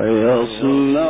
ويصلى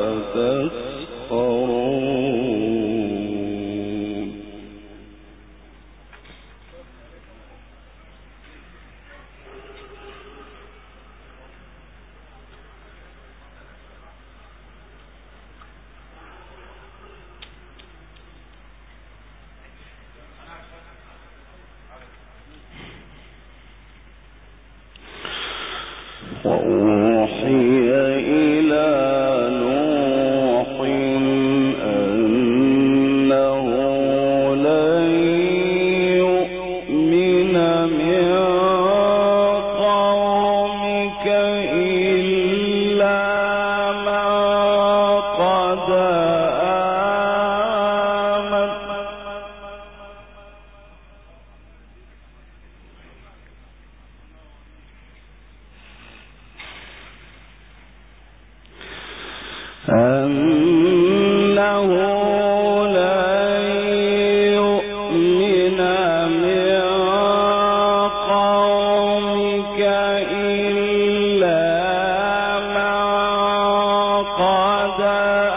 عذاب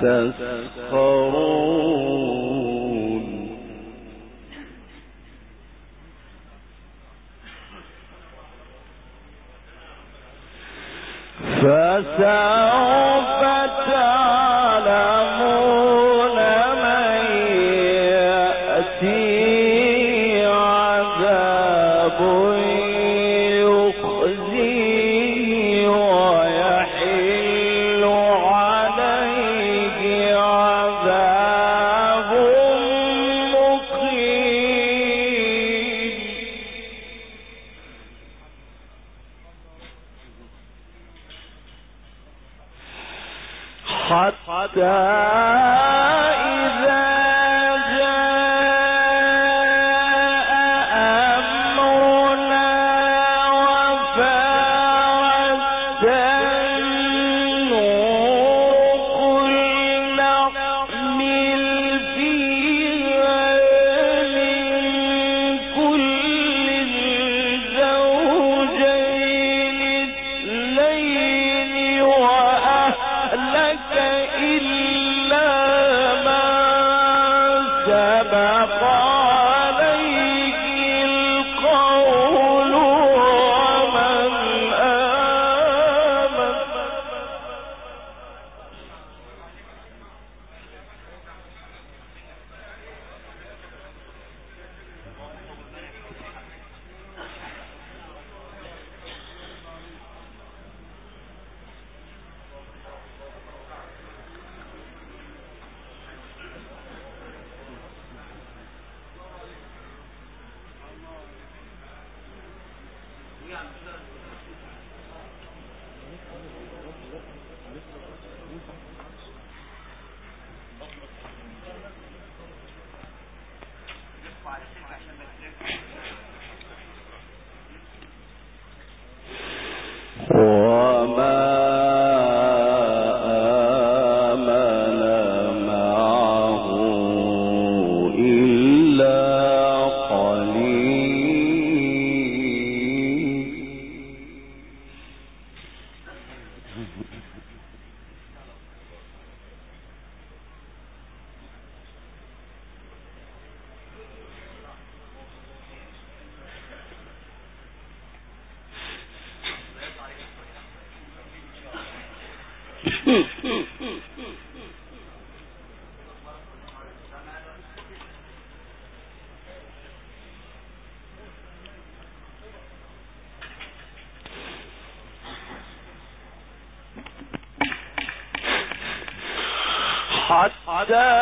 تسخرون. فسأل سبقت حتى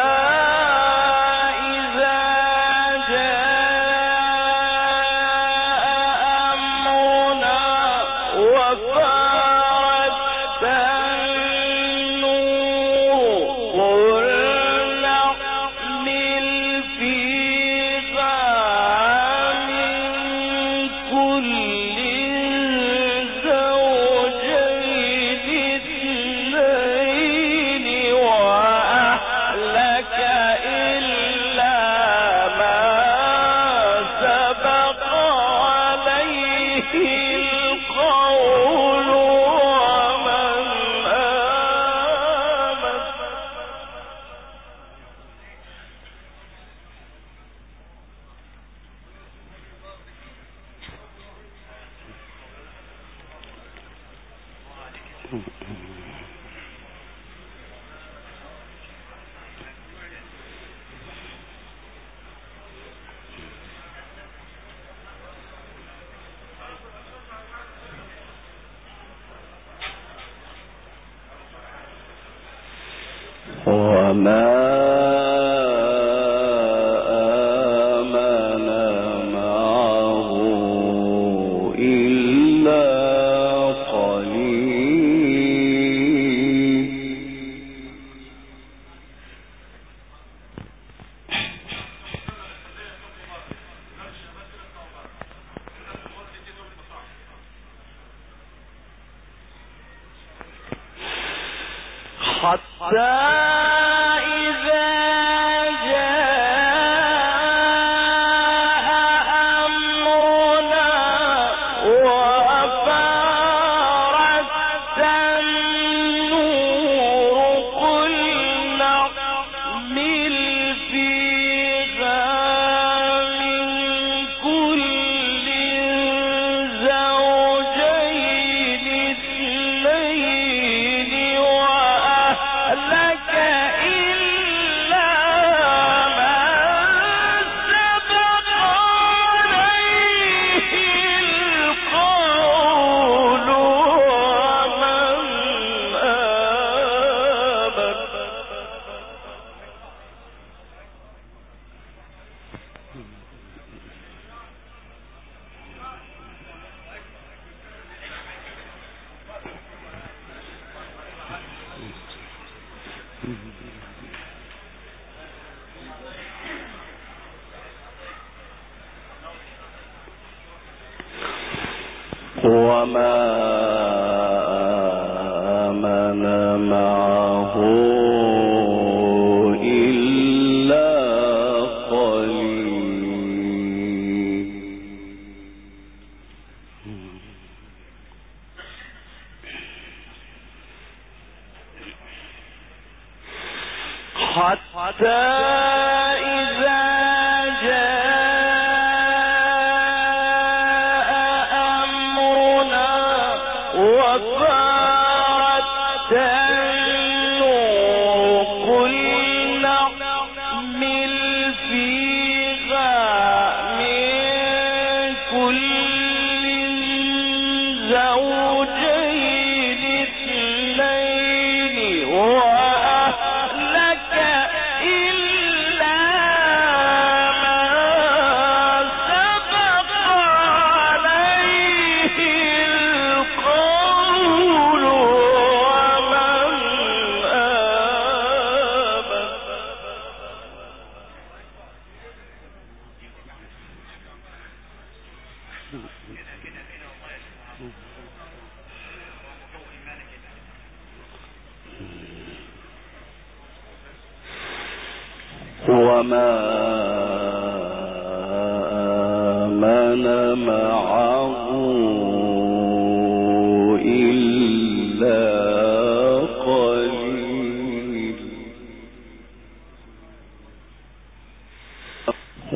وقال اركبوا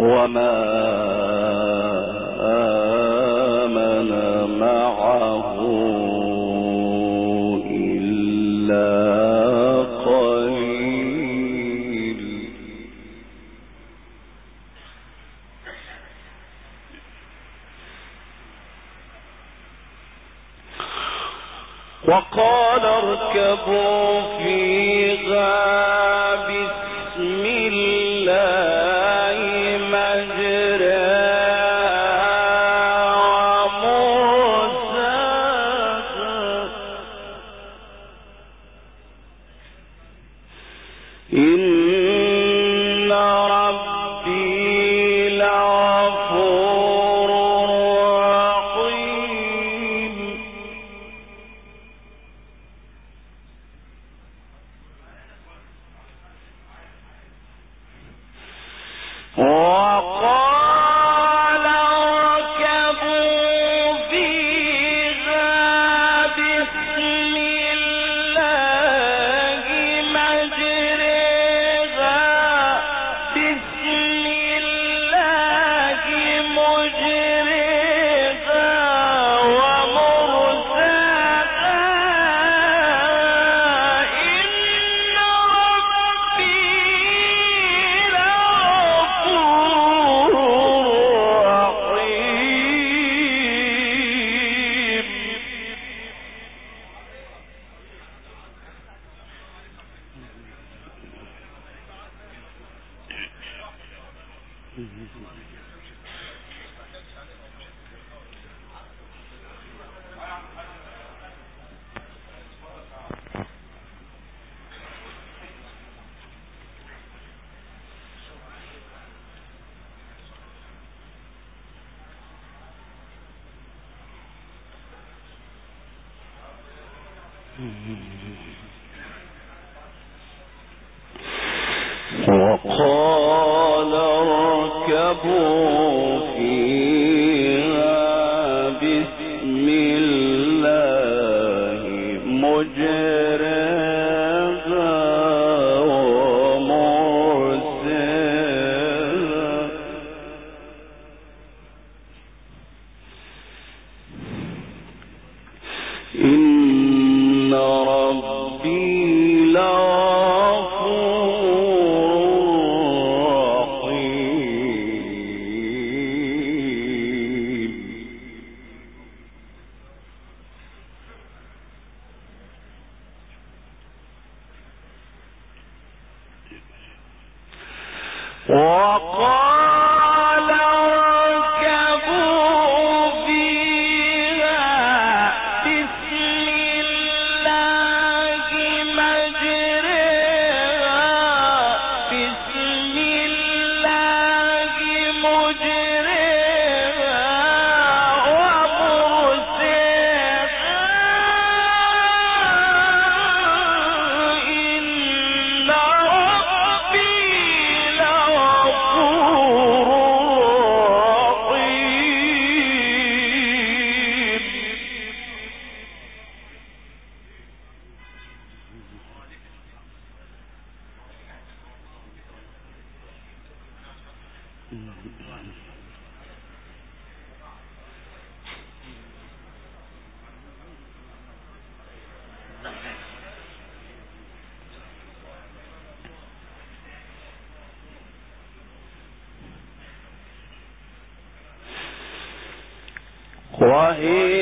فيها وهي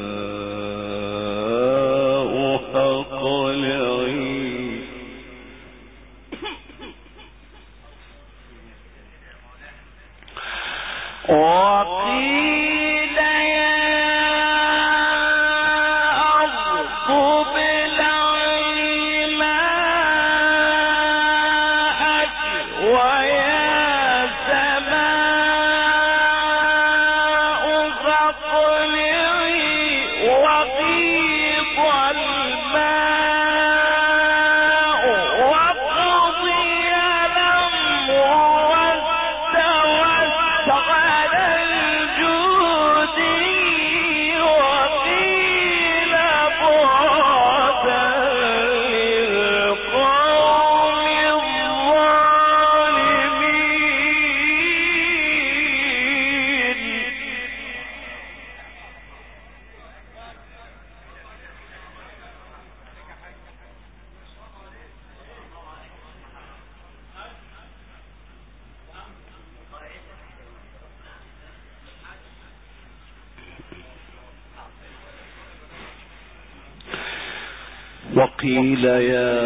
من وقيل يا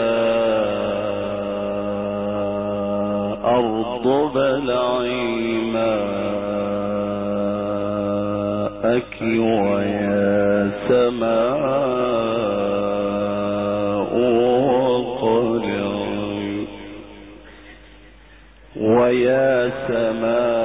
أرض بلعي ماءك ويا سماء وقلعي ويا سماء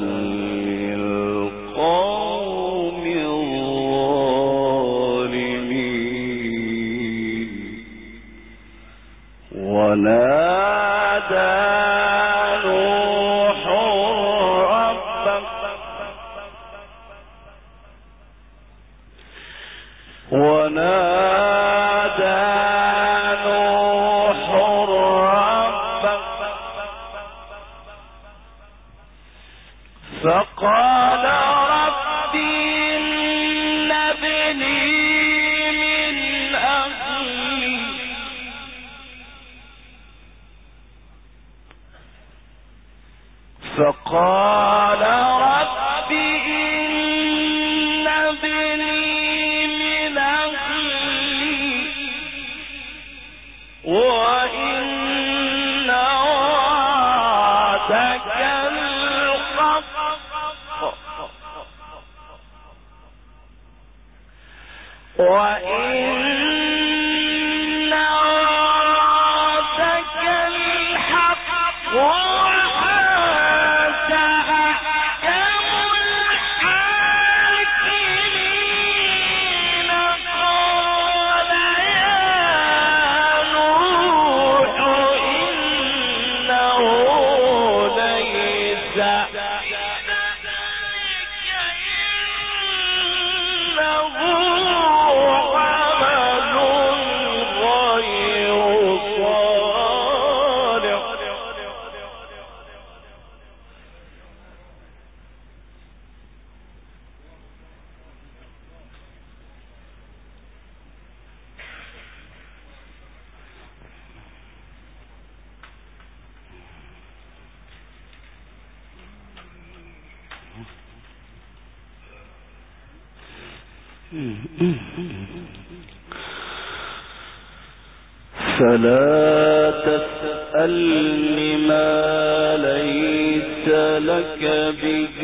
فلا تسألني ما ليس لك به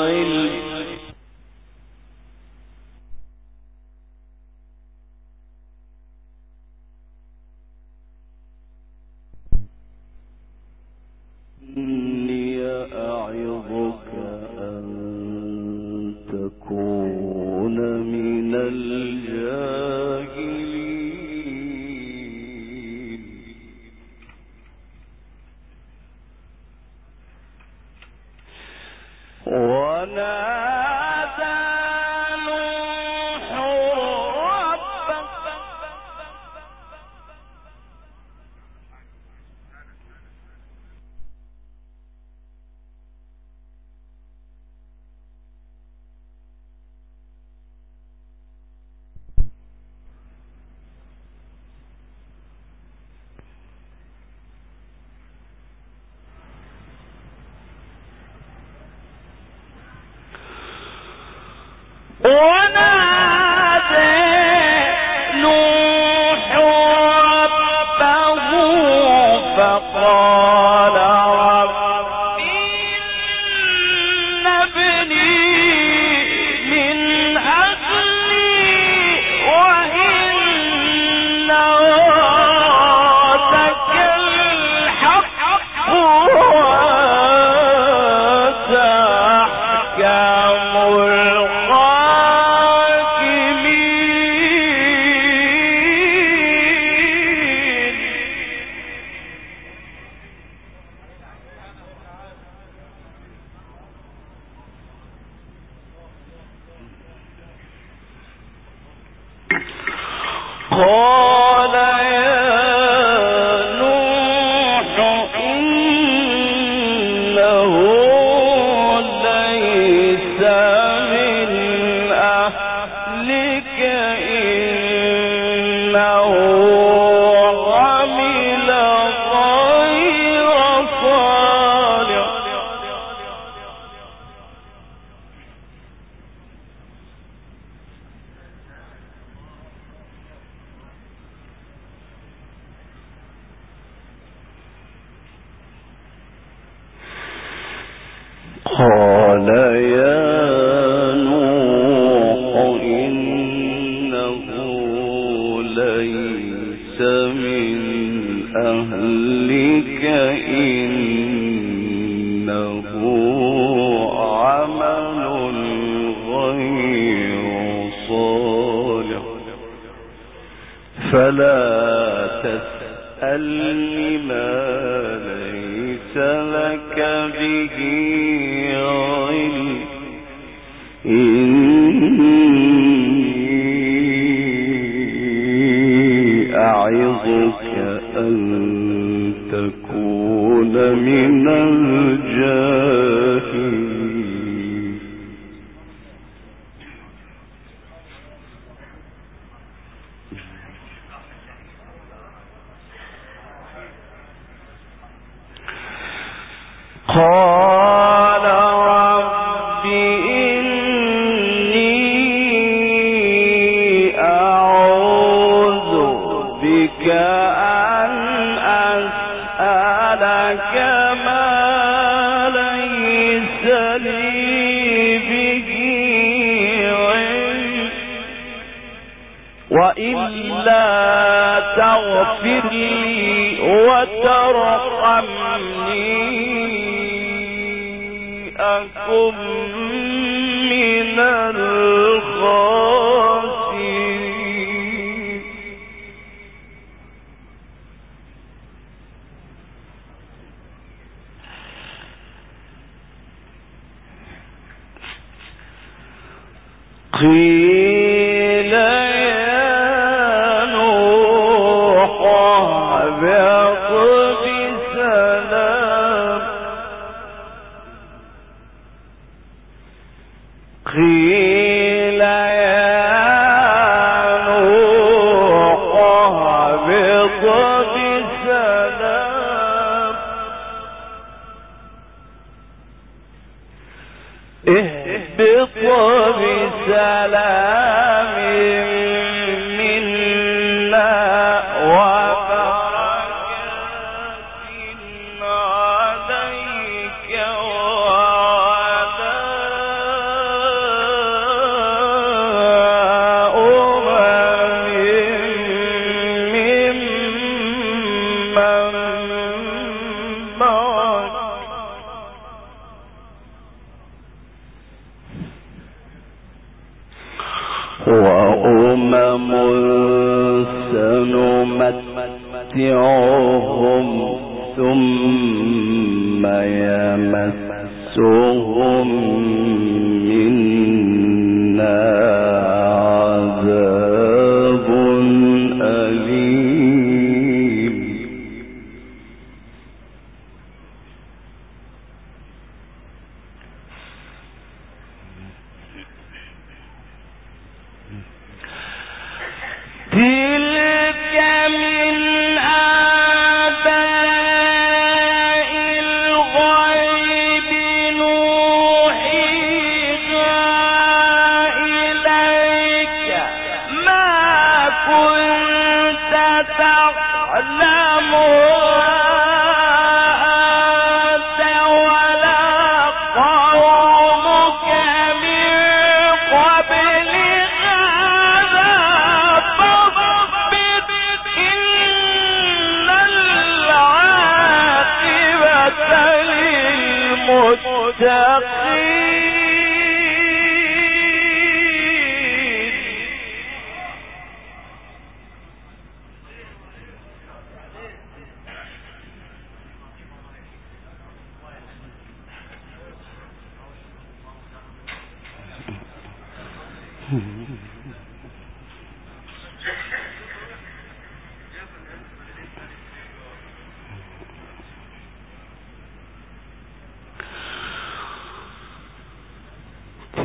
علم. قال قيل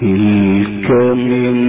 تلك من